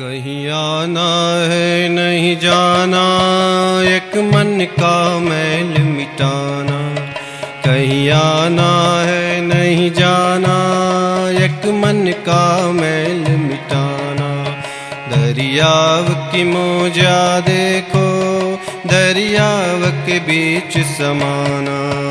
कहीं आना है, नहीं जाना। एक मन का मैल मिटाना। कहीं आना है, नहीं जाना। एक मन का मैल मिटाना। दरियाव की मोजा देखो, दरियाव के बीच समाना।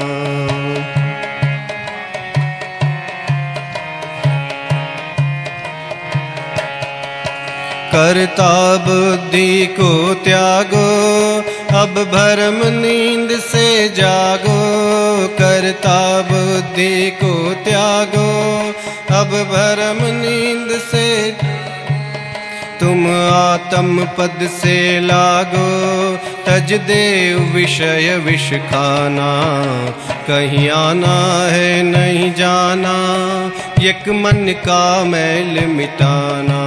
करता बुद्धि को त्यागो। अब भरम नींद से जागो। करता बुद्धि को त्यागो। अब भरम नींद से तुम आत्म पद से लागो। तज दे विषय विष खाना। कहीं आना है, नहीं जाना। एक मन का मैल मिटाना।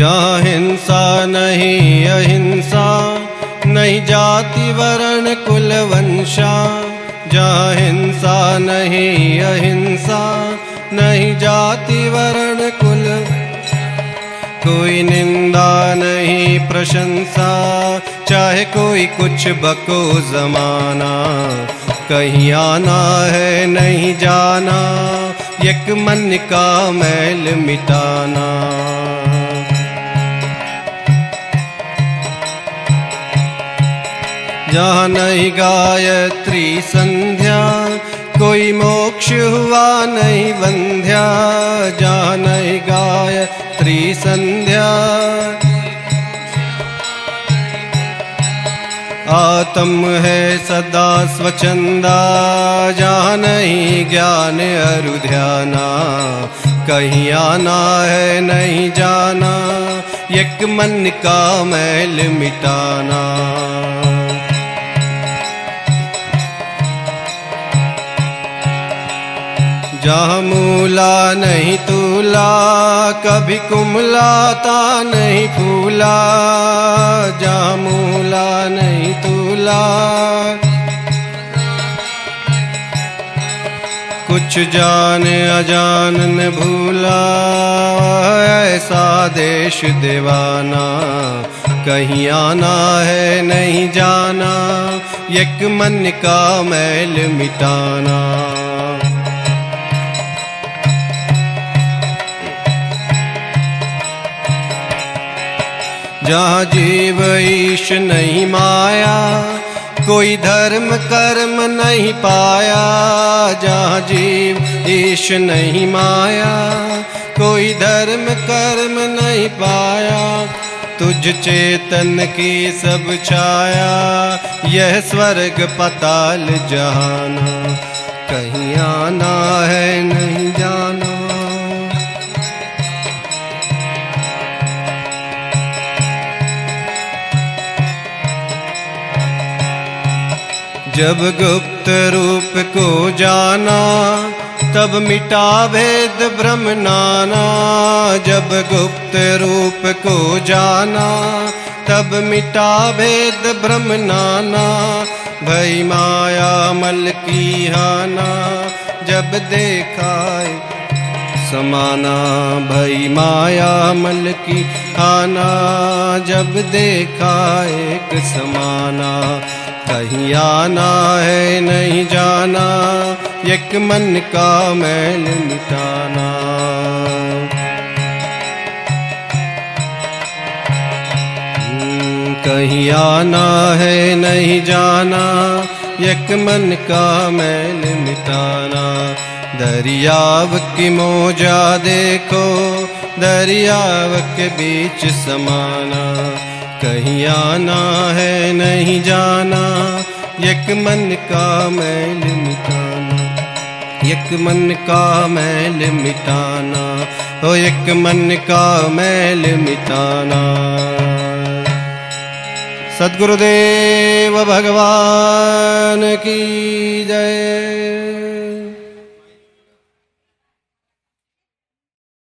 जहाँ हिंसा नहीं, अहिंसा नहीं, जाति वर्ण कुल वंशा। जहाँ हिंसा नहीं, अहिंसा नहीं, जाति वर्ण कुल। कोई निंदा नहीं, प्रशंसा, चाहे कोई कुछ बको जमाना। कहीं आना है, नहीं जाना एक मन का मैल मिटाना। जहाँ नहीं गायत्री संध्या कोई मोक्ष हुआ नहीं बंध्या। जहाँ नहीं गायत्री संध्या। आत्म है सदा स्वचंदा जहाँ नहीं ज्ञान अरु ध्याना कहीं आना है नहीं जाना एक मन का मैल मिटाना जहाँ मूला नहीं तूला, कभी कुमलाता नहीं फूला। जहाँ मूला नहीं तूला। कुछ जान अजान न भूला, ऐसा देश दीवाना। कहीं आना है, नहीं जाना एक मन का मैल मिटाना। जहाँ जीव ईश नहीं माया, कोई धर्म कर्म नहीं पाया। जहाँ जीव ईश नहीं माया, कोई धर्म कर्म नहीं पाया। तुझ चेतन की सब छाया, यह स्वर्ग पताल जाना कहीं आना है नहीं जब गुप्त रूप को जाना, तब मिटा भेद ब्रह्म नाना। जब गुप्त रूप को जाना, तब मिटा भेद ब्रह्म नाना। भई माया मल की हाना, जब देखा समाना। भई माया मल की आना जब देखा एक समाना। कहीं आना है, नहीं जाना। एक मन का मैल मिटाना। कहीं आना है, नहीं जाना। एक मन का मैल मिटाना। दरियाव की मोजा देखो, दरियाव के बीच समाना। कहीं आना है, नहीं जाना। एक मन का मैल मिटाना। एक मन का मैल मिटाना। ओ एक मन का मैल मिटाना। सदगुरुदेव भगवान की जय।